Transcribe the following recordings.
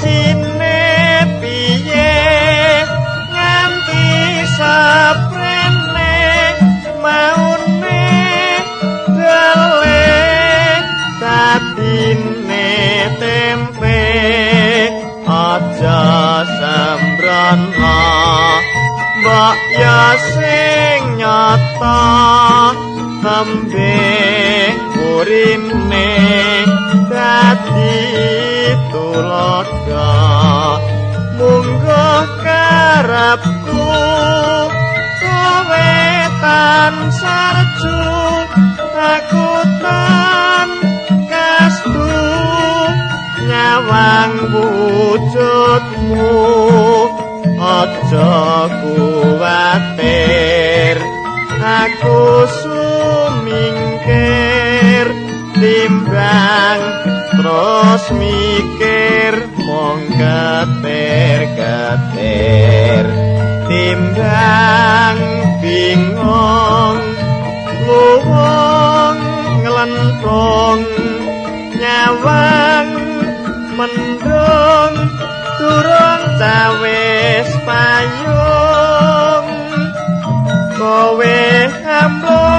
Sine piye? Nganti saprene maune galek dadine tempe. Aja sembrono mbak ya sing nyata tembe urine dadi tulaga munggah karepku kowe tan sarju aku tan kasdu nyawang wujudmu aja kuwatir aku sumingkir timbang Terus mikir. keter-keter timbang bingung luwung nglentong nyawang mendung turun cawes payung. Kowe amblong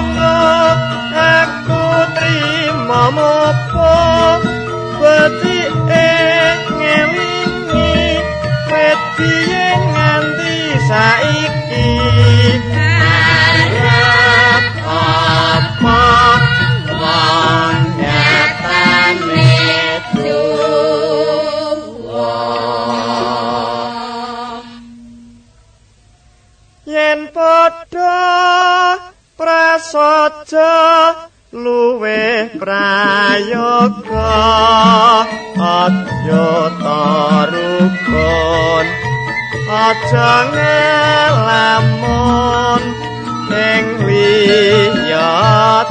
Atyo tarukon. Ajang elemon Ing wiyat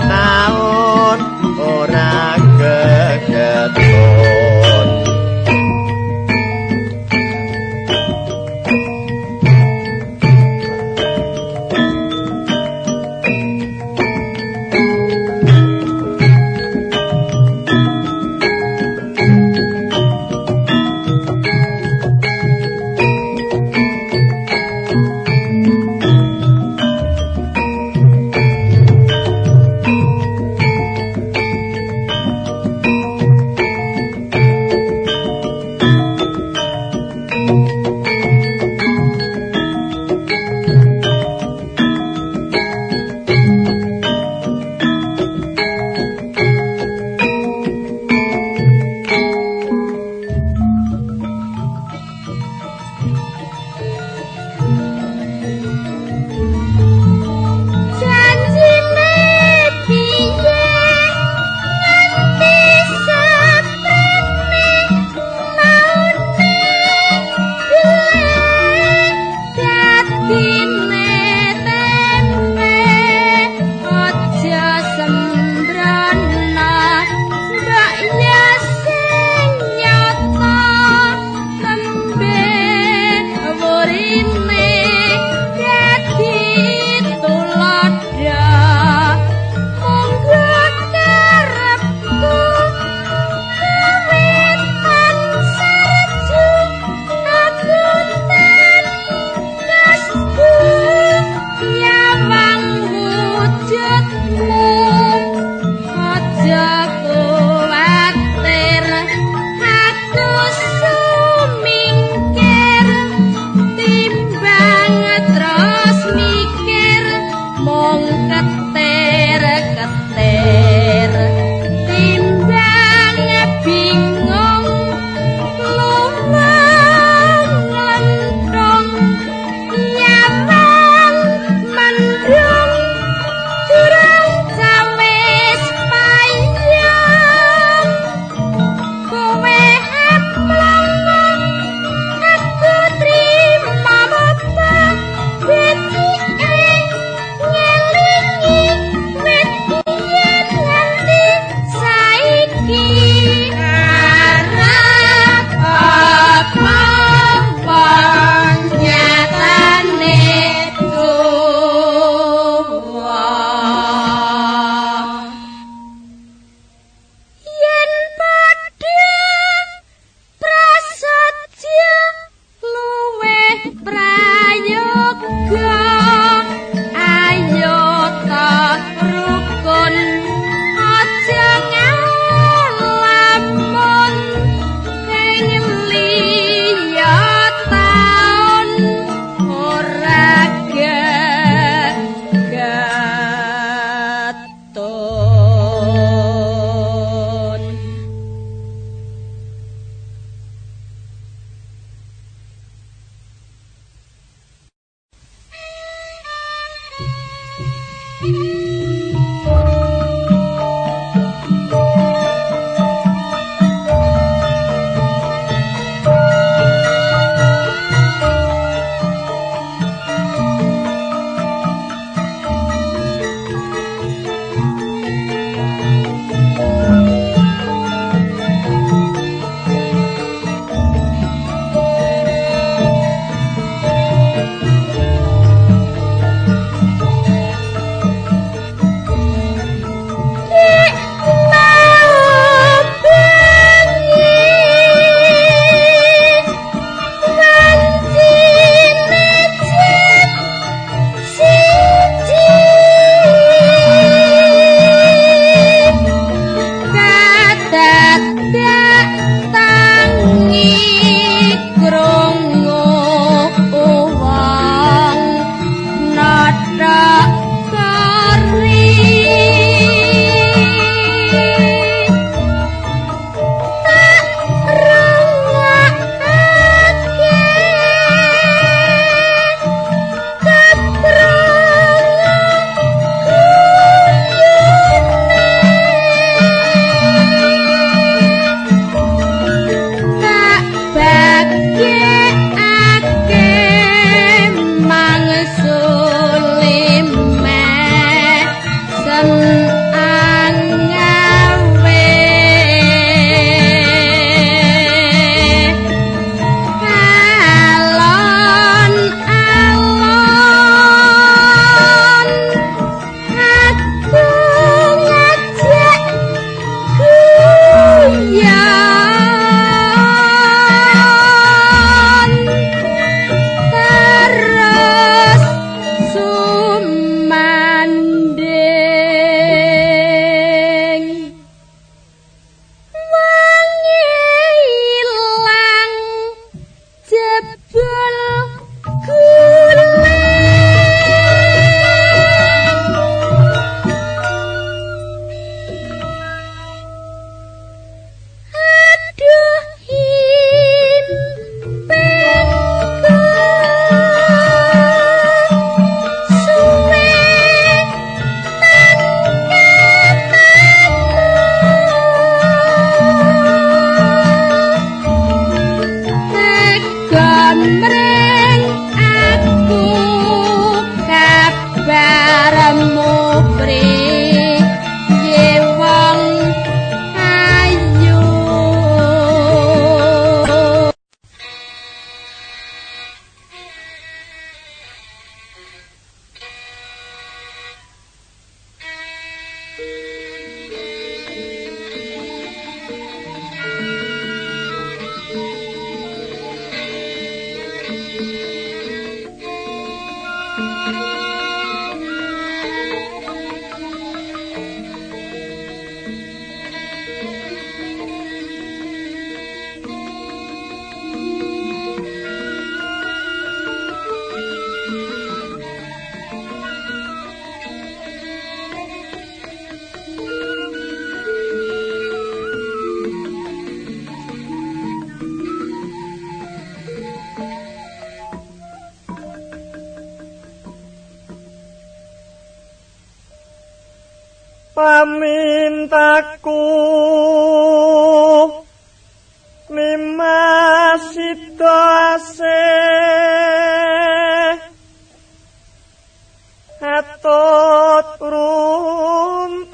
atut runtut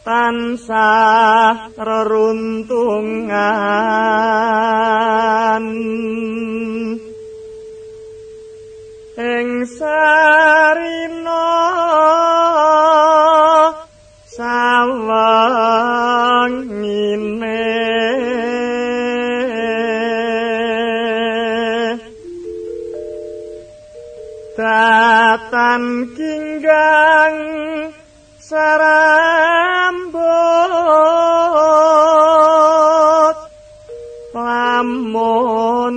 tansah reruntungan kinggang sarambut. Lamun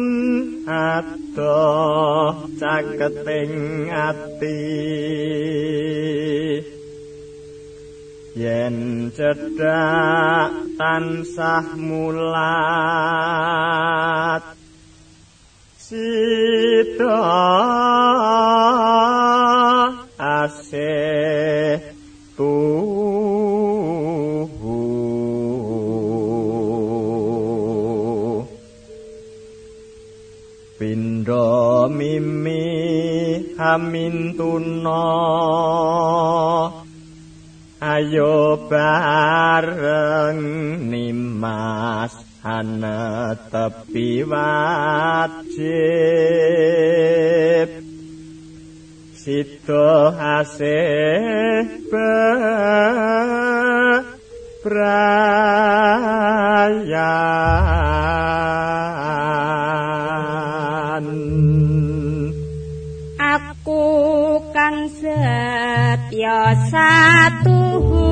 adoh caketing ati. Yen cedhak tansah mulat sida asih tuhu pindha mimi hamintuna ayo bareng nimas ana tepi wajib sito asih bebrayan aku kang setya satuhu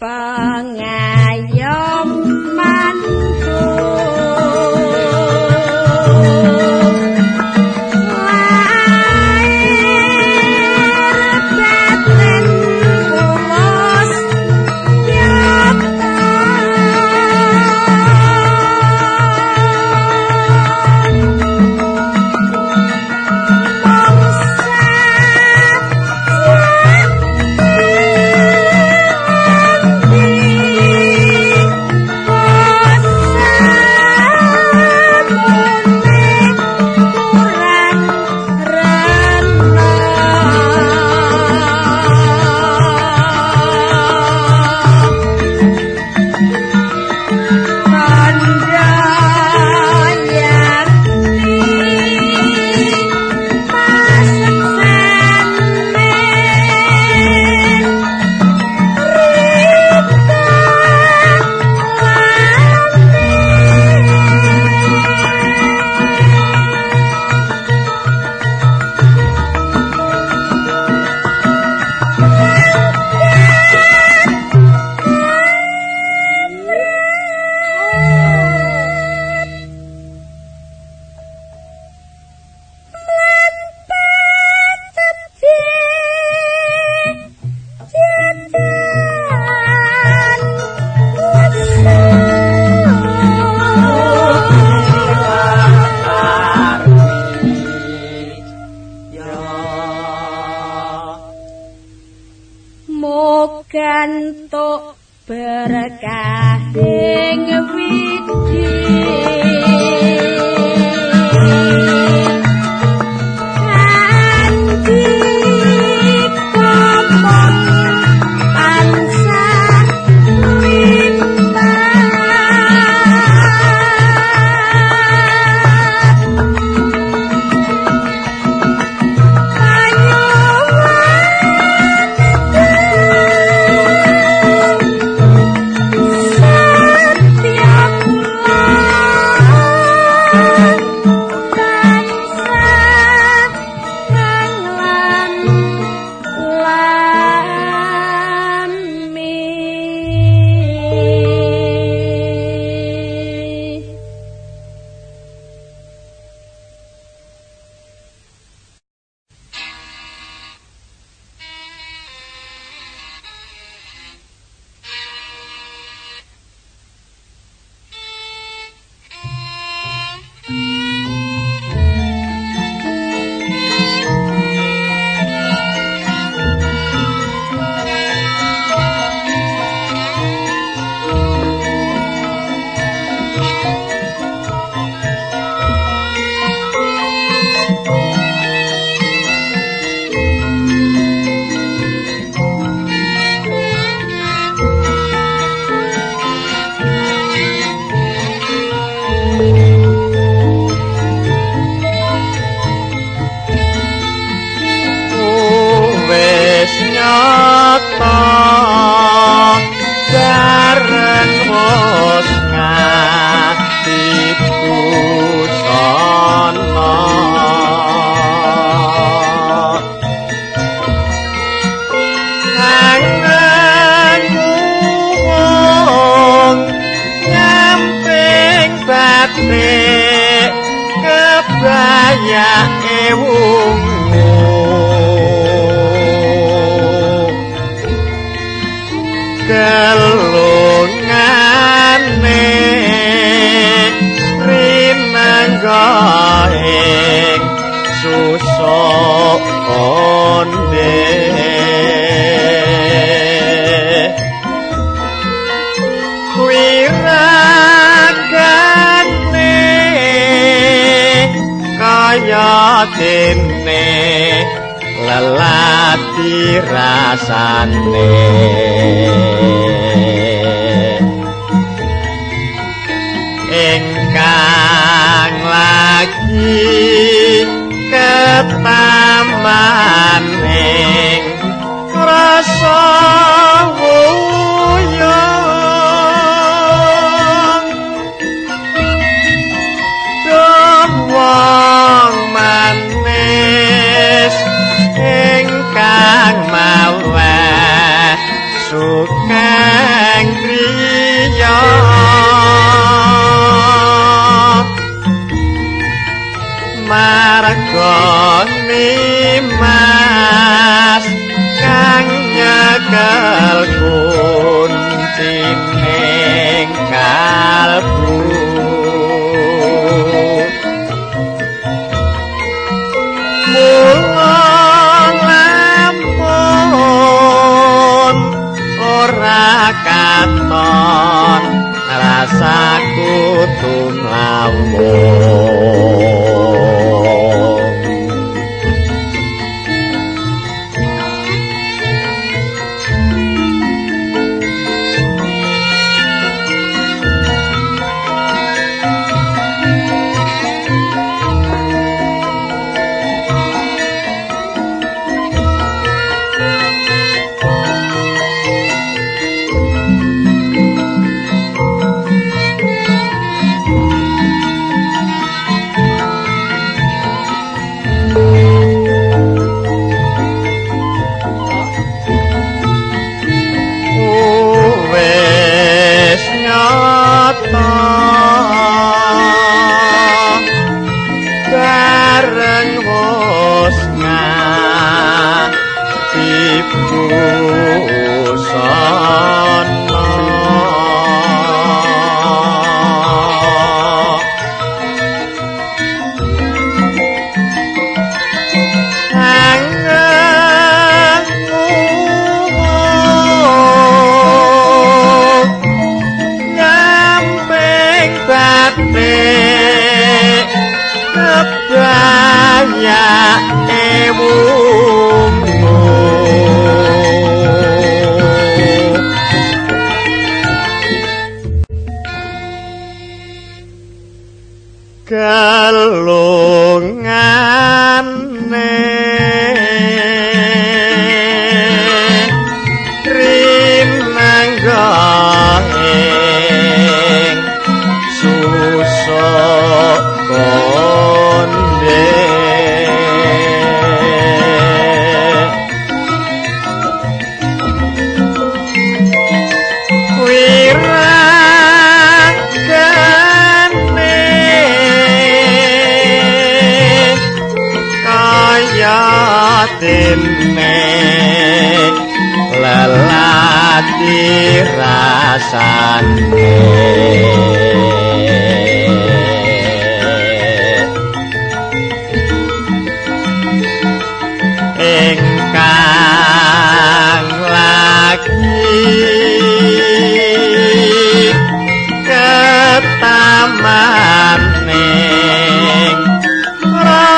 pangayom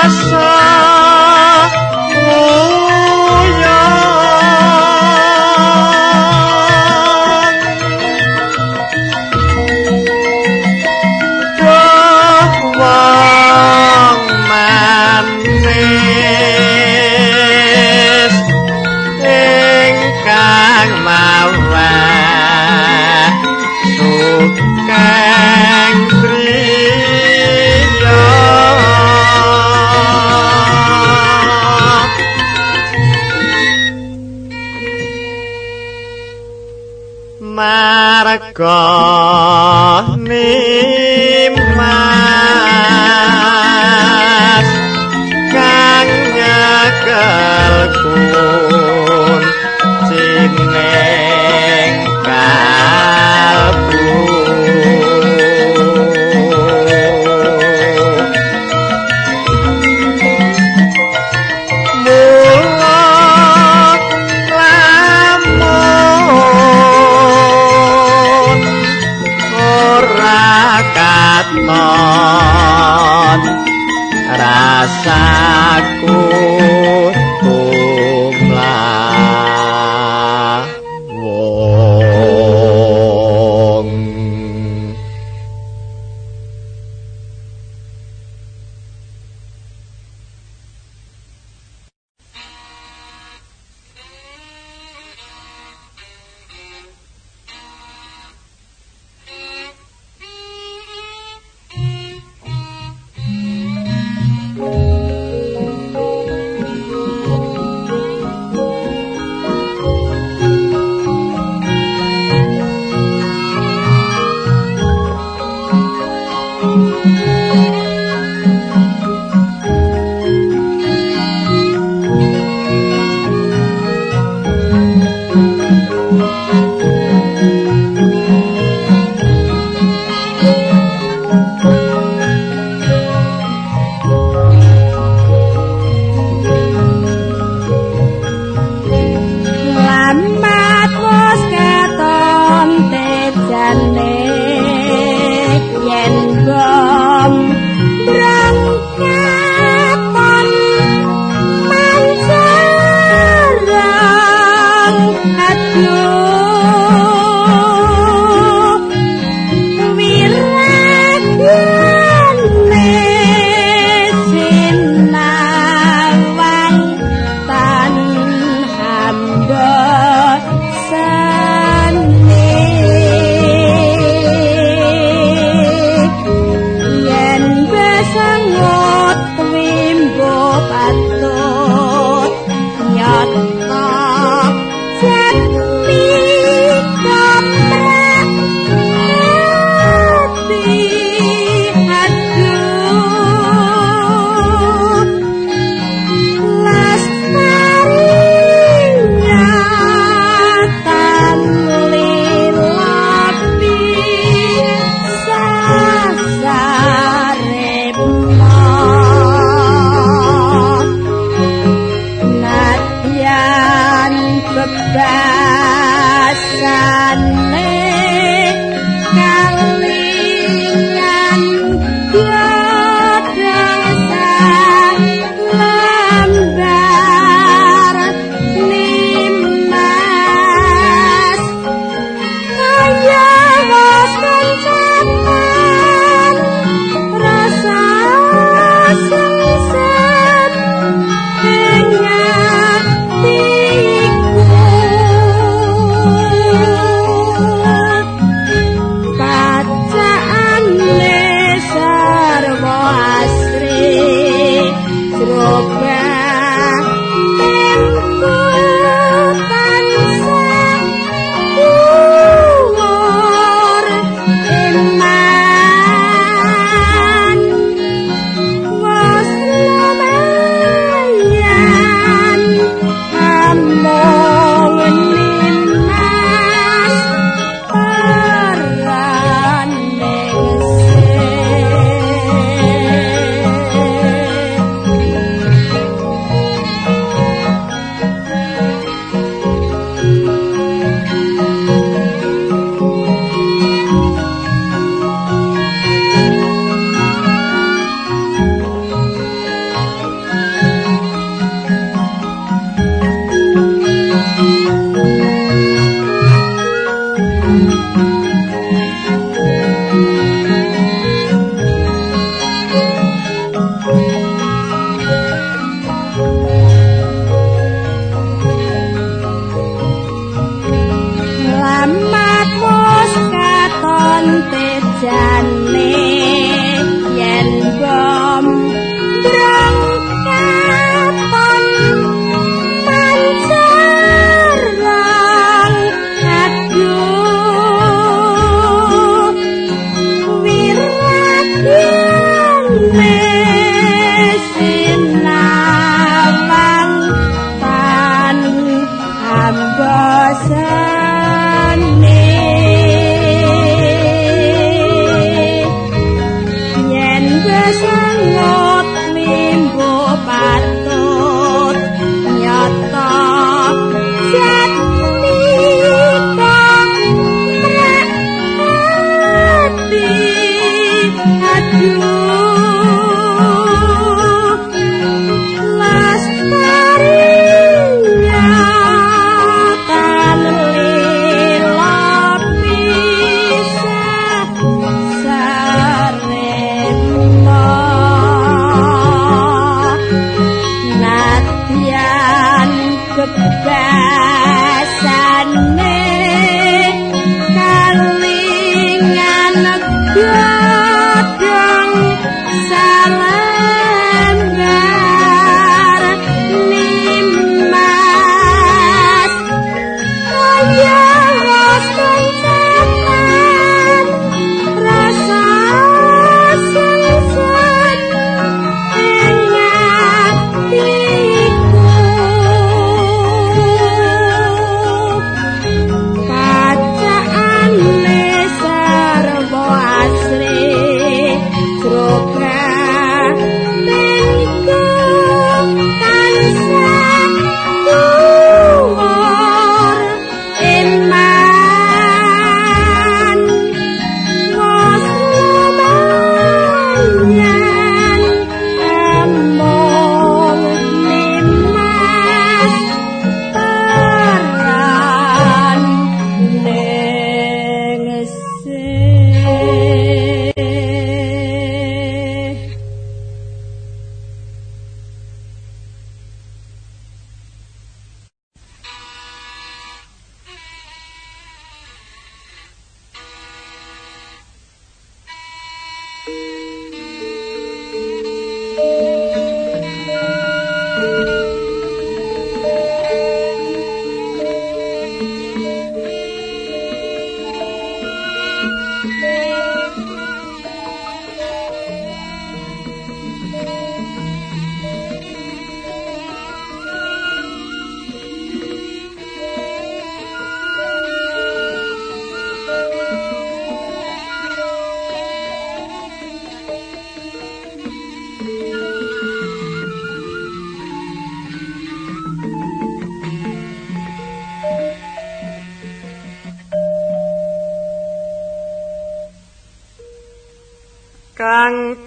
casa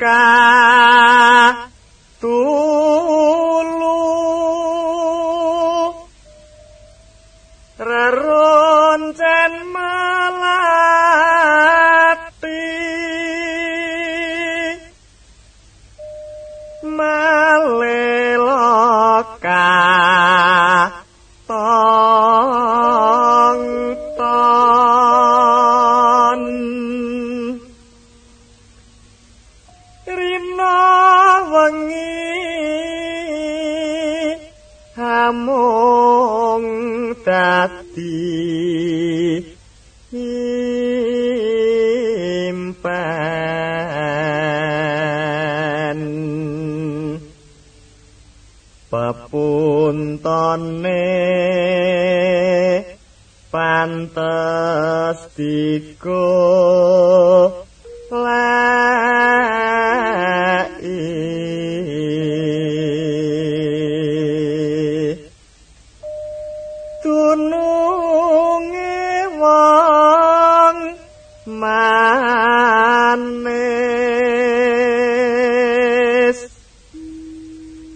kang pantes diko lai tununge wong manis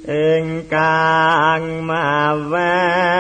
ingkang mawe